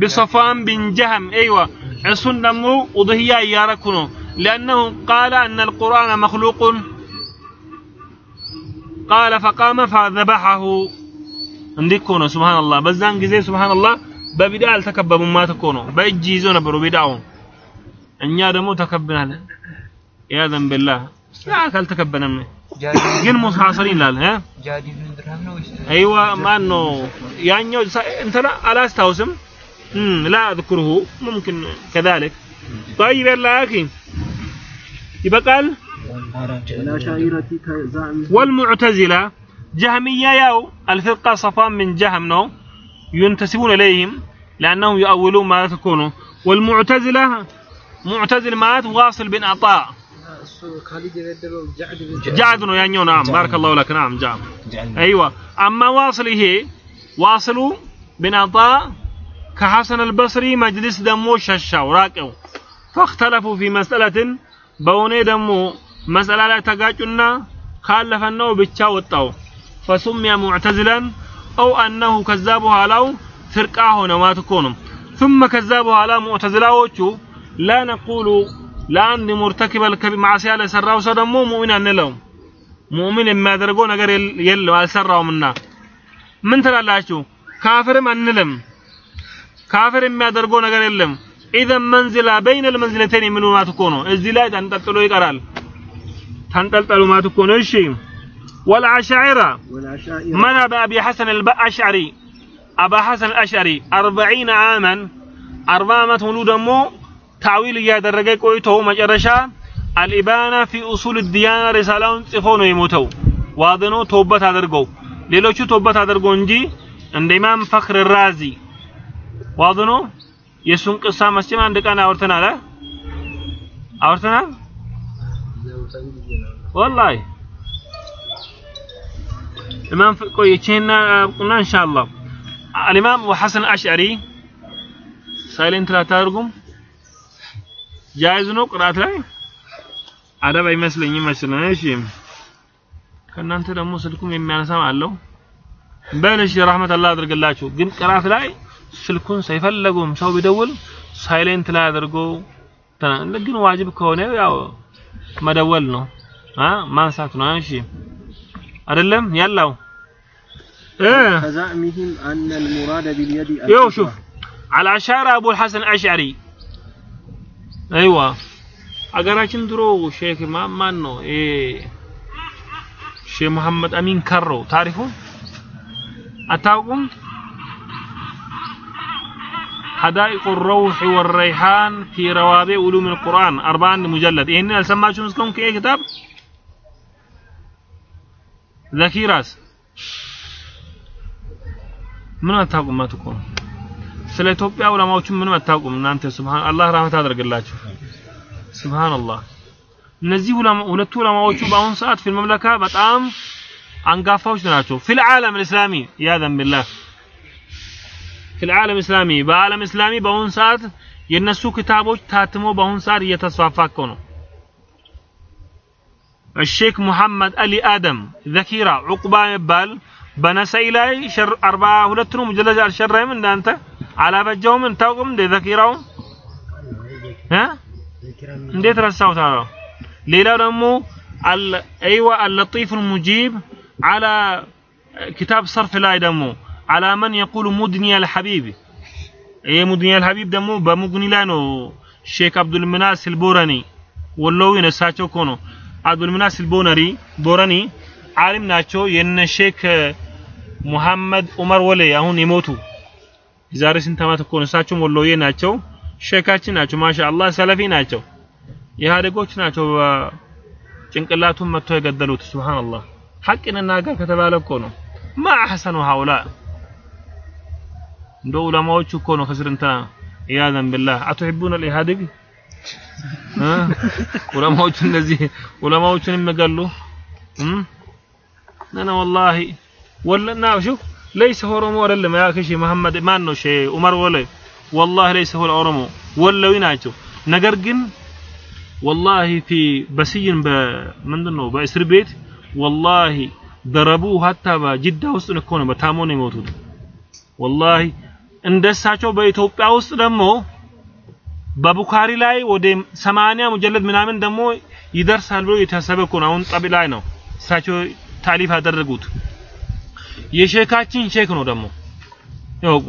بصفوان بن جهم ايوه እሱን ደግሞ ኡድያ እያረኩ ነው لانه قال ان القران مخلوق قال فقام فذبحه እንዲህ እኮ ነው ሱብሃንአላህ በዛን ጊዜ ሱብሃንአላህ በቢዳ አልተከበቡም ማለት እኮ ነው በእጅ ይዞ ነበሩ ቢዳውን እኛ ደግሞ ተከብናል ያዘን ቢላህ ያ ካልተከበነም ግን ሙሐሰሪን ይላል እ ጃዲ ብን ድርሃም ነው ወይስ አይዋ ማን ነው ያኛው እንትና አላስታውስም እም ላ اذكره ممكن كذلك طيب يلا يا اخي ይበቃል والأشاعرة كزعمهم والمعتزلة جهمية ياو الفرقة صفان من جهم نو ينتسبون إليهم لأنهم يؤولون ما تكونوا. والمعتزلة معتزل مات واصل بن عطاء. جعد نو يعني نعم بارك الله لك نعم جعد. أيوة. أما واصله واصلوا بن عطاء كحسن البصري مجلس دمو ششا وراكو فاختلفوا في مسألة بوني دمو መስአላ ላይ ተጋጩና ካለፈናው ብቻ ወጣው። ፈሱሚያ ሙዕተዝላን አው አነሁ ከዛ በኋላው ፍርቃ ሆነ ማለት እኮ ነው። ثم ከዛ በኋላ ሙዕተዝላዎቹ ላ ነቁሉ ለአንድ ሙርተኪበ ማዕሲያ ለሰራው ሰው ደግሞ ሙእሚን አንለውም። ሙእሚን የሚያደርገው ነገር የለም አልሰራውምና። ምን ትላላችሁ? ካፍርም አንልም። ካፍር የሚያደርገው ነገር የለም። ኢዘን መንዝላ በይነ ልመንዝለተይን የሚሉ ማለት እኮ ነው። እዚህ ላይ ጠንጠጥሎ ይቀራል። تنطلطلوا ما تكونوا شيء. والعشاعرة من أبا أبي حسن الأشعري أبا حسن الأشعري أربعين عاما. أربعة ما مو تعويل يا درجة كويته مجرشا الإبانة في أصول الديانة رسالة صفون يموتوا واضنو توبة تدرجو ليلو شو توبة تدرجو نجي عند إمام فخر الرازي واضنو يسون قصة مسجد عندك أنا أورتنا لا أورتنا ወላሂ ኢማም ፍቆ ይቼና አብቁና ኢንሻአላህ አልኢማም ሐሰን አሽዓሪ ሳይለንት ላታደርጉም ጃይዝ ነው ቅራት ላይ አደብ አይመስለኝም መስለን እሺ ከእናንተ ደግሞ ስልኩም የሚያነሳም አለው በልሽ ረህመት አላህ አድርግላችሁ ግን ቅራት ላይ ስልኩን ሳይፈለጉም ሰው ቢደውል ሳይለንት ላይ አድርጎ ግን ዋጅብ ከሆነ ያው መደወል ነው አ ማንሳት ነው እሺ አይደለም ያላው እ كزعمهم أن المراد باليد يو الكفر. شوف على أشارة أبو الحسن الأشعري أيوة አገራችን ድሮ ሼክ ማ- ማን ነው ይሄ ሼህ መሐመድ አሚን ከሮ ታሪፉ አታውቁም حدائق الروح والريحان في روابع علوم القرآن 41 مجلد ይሄንን አልሰማችሁም እስካሁን ከይሄ ክታብ ዘኪራስ ምን አታውቁም ማለት እኮ ነው ስለ ኢትዮጵያ ዑለማዎችን ምንም አታውቁም እናንተ ሱብሃን አላህ ረህመት አድርግላችሁ ሱብሃንአላህ እነዚህ ዑለማ ሁለቱ ዑለማዎቹ በአሁኑ ሰዓት ፊል መምለካ በጣም አንጋፋዎች ናቸው ፊል ዓለም እስላሚ ያዘን ቢላህ ፊል ዓለም እስላሚ በዓለም እስላሚ በአሁኑ ሰዓት የነሱ ክታቦች ታትሞ በአሁኑ ሰዓት እየተስፋፋ እኮ ነው الشيخ محمد علي آدم ذكيرة عقبة يبال በነሰይ ላይ ሸር 42 ነው ሙጀለድ አልሸራይም እንዳንተ አላበጃውም እንታውቅም እንደ ዘኪራው እ እንዴት ረሳው ታዲያ ሌላው ደግሞ አል አይዋ አልለጢፍ المجيب على كتاب صرف ላይ ደግሞ አላ መን የቁሉ ሙድኒ አልሐቢብ ይሄ ሙድኒ አልሐቢብ ደግሞ በሙግኒ ላይ ነው ሼክ አብዱልምናስ አልቦረኒ ወሎዊ ነው እሳቸው እኮ ነው አብዱልምናስ አልቦነሪ ቦረኒ ዓሊም ናቸው የነ ሼክ ሙሐመድ ዑመር ወሌ አሁን የሞቱ የዛሬ ስንት ዓመት እኮ ነው እሳቸውም ወሎዬ ናቸው ሼካችን ናቸው ማሻአላህ ሰለፊ ናቸው ኢህአዴጎች ናቸው ጭንቅላቱን መጥቶ የገደሉት። ሱብሃንአላህ። ሐቅን እናገር ከተባለ እኮ ነው። ማ አሕሰኑ ሃውላ دو علماء كونوا خسرنتا عياذا بالله أتحبون الاهادي ها علماء النزيه تشن مما قالوا أنا والله ولا نا شوف ليس هو رومو ولا ما كشي محمد ما إنه شيء عمر ولا والله ليس هو الأورمو ولا ويناتو نجرجن والله في بسي ب من دنو بأسر بيت والله ضربوه حتى بجدة وسط نكونه بتامون يموتوا والله እንደሳቸው በኢትዮጵያ ውስጥ ደግሞ በቡካሪ ላይ ወደ 80 ሙጀለድ ምናምን ደግሞ ይደርሳል ብሎ የታሰበ እኮ ነው አሁን ጠቢ ላይ ነው እሳቸው ታሊፍ ያደረጉት የሼካችን ሼክ ነው ደግሞ ያውቁ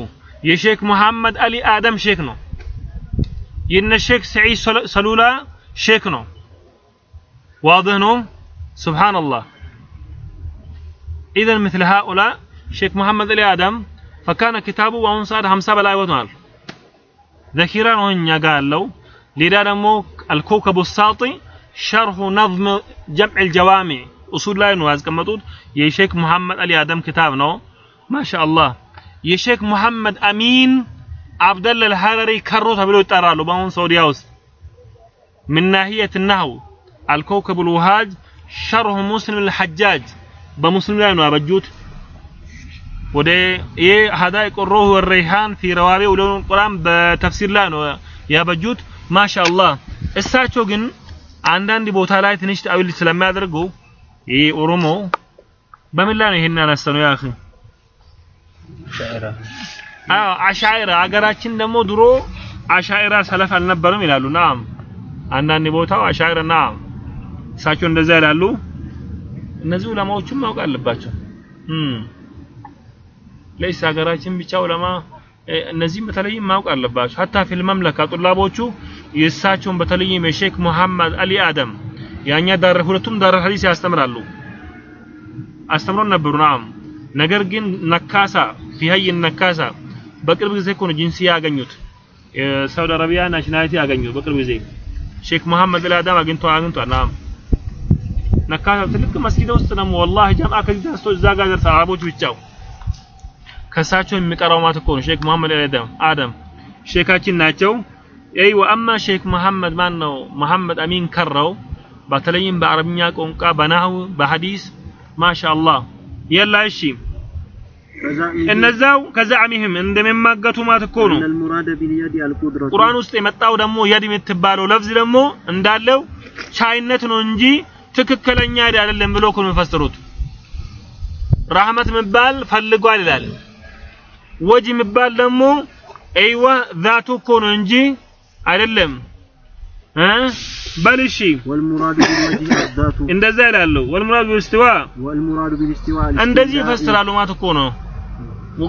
የሼክ መሐመድ አሊ አደም ሼክ ነው የነ ሼክ ሰዒድ ሰሉላ ሼክ ነው واضح ነው سبحان الله اذا مثل هؤلاء شيخ محمد علي ادم فكان كتابه وأن صار خمسة بلا يوتنال ذكيران وين يقال له لذا دمو الكوكب الساطي شرح نظم جمع الجوامع. أصول لا ينواز كما تقول. شيخ محمد علي آدم كتاب نو. ما شاء الله. يا شيخ محمد أمين عبد الله الحرري كروت بلو ترالو بهون سعوديا وسط من ناحية النحو. الكوكب الوهاج شرح مسلم الحجاج. بمسلم لا ينواز. بجوت ወደ ይሄ ሀዳኢቅ ሩህ ወረይሃን ፊ ረዋቢ ኡሉም ቁርአን በተፍሲር ላይ ነው ያበጁት። ማሻአላህ። እሳቸው ግን አንዳንድ ቦታ ላይ ትንሽ ታዊል ስለሚያደርጉ ይህ ኦሮሞ በምን ላይ ነው ይሄን ያነሳነው? ያ አኺ አዎ አሻይራ አገራችን ደግሞ ድሮ አሻይራ ሰለፍ አልነበረም ይላሉ። ናም አንዳንድ ቦታው አሻይራ ናም እሳቸው እንደዛ ይላሉ። እነዚህ ዑለማዎችም ማወቅ አለባቸው ለይስ ሀገራችን ብቻ ዑለማ እነዚህም በተለይም ማወቅ አለባቸው። ሀታ ፊል መምለካ ጡላቦቹ የእሳቸውን በተለይም የሼክ ሙሐመድ አሊ አደም ያኛ ዳር ሁለቱም ዳር ሐዲስ ያስተምራሉ። አስተምሮን ነበሩ። ናም ነገር ግን ነካሳ ፊሀይ ነካሳ በቅርብ ጊዜ እኮ ነው ጂንሲያ ያገኙት። የሳውዲ አረቢያ ናሽናሊቲ ያገኙት በቅርብ ጊዜ። ሼክ መሐመድ አልአዳም አግኝቶ አግኝቷል። ናም ነካሳ ትልቅ መስጊድ ውስጥ ደግሞ ወላሂ ጀምዓ ከዚህ ተነስቶ እዛ ጋር ደርሰዋል አረቦች ብቻው ከሳቸው የሚቀረው ማለት እኮ ነው ሼክ መሐመድ አደም አደም ሼካችን ናቸው። አይ ወአማ ሼክ መሐመድ ማን ነው መሐመድ አሚን ከረው በተለይም በአረብኛ ቋንቋ በናህው በሐዲስ ማሻአላህ የላ እሺ እነዛው ከዛዕሚህም እንደሚማገቱ ማለት እኮ ነው። ቁርአን ውስጥ የመጣው ደግሞ የድ የምትባለው ለፍዝ ደግሞ እንዳለው ቻይነት ነው እንጂ ትክክለኛ አይደለም ብሎ እኮ ነው የሚፈስሩት። ራህመት የሚባል ፈልጓል ይላል። ወጅ የሚባል ደግሞ አይዋ ዛቱ እኮ ነው እንጂ አይደለም እ በል እሺ والمراد بالوجه الذات እንደዛ ይላሉ ወልሙራድ ቢልስቲዋ والمراد بالاستواء እንደዚህ الاستيلاء ይፈስራሉ ማለት እኮ ነው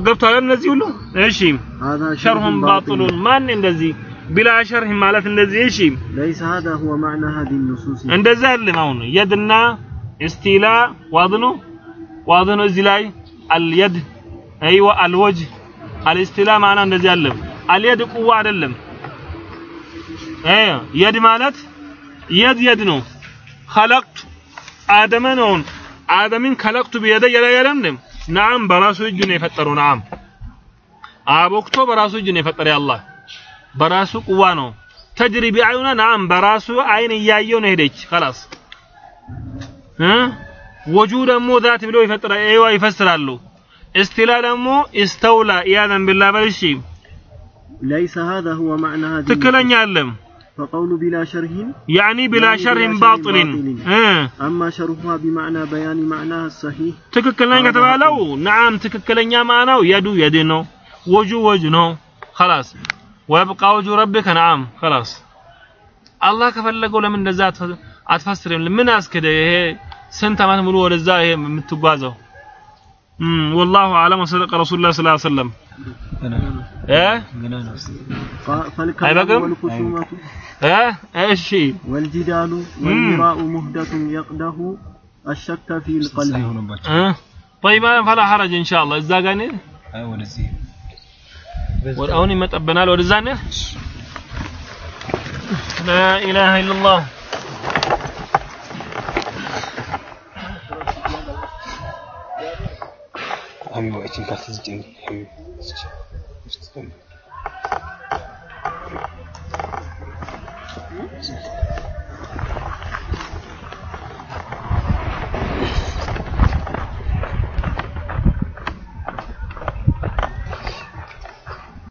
ገብቷል እነዚህ ሁሉ እሺ هذا ሸርሁን ባጥሉን ማን እንደዚህ ቢላ ሸርህ ማለት እንደዚህ እሺ ليس هذا هو معنى هذه النصوص እንደዛ አይደለም አሁን የድና እስቲላ ዋድኑ ዋድኑ እዚህ ላይ አልየድ አይዋ አልወጅህ አልስቲላ ማና እንደዚህ አይደለም አልየድ ቁዋ አይደለም እ የድ ማለት የድ የድ ነው خلقت አደመ ነው አደምን ከለቅቱ ቢየደ የለ የለም ናም በራሱ እጅ ነው የፈጠረው ናም አቦክቶ በራሱ እጅ ነው የፈጠረ አላህ በራሱ ቁዋ ነው ተጅሪ ቢአዩና ናም በራሱ አይን እያየው ነው ሄደች خلاص እ ወጁ ደግሞ ዛት ብሎ ይፈጥራ አይዋ ይፈስራሉ استلا ደግሞ استولى اياذا بالله በልሺ ليس هذا هو معنى هذه ትክክለኛ አይደለም فقول بلا شرح يعني بلا يعني شر بلا شر باطل باطل. እ أما شرحها بمعنى بيان معناها الصحيح ትክክለኛ ከተባለው نعم ትክክለኛ ማናው የዱ የድ ነው ወጁ ወጅ ነው خلاص ويبقى وجه ربك نعم خلاص አላህ ከፈለገው ለምን እንደዛ አትፈ- አትፈስርም ምን አስከደ ይሄ ስንት ዓመት ሙሉ ወደዛ ይሄ የምትጓዘው امم والله أعلم. صدق رسول الله صلى الله عليه وسلم. إيه؟ فالكلام إيه؟ إيش والجدال والمراء مهدة يقده. الشك في القلب. إيه؟ طيب، آه طيب فلا حرج إن شاء الله. إذا قاني؟ أيوه نسيب والاوني ما تبنا له لا إله إلا الله. хамгийн их талсан зүйл хэв хэвчтэй.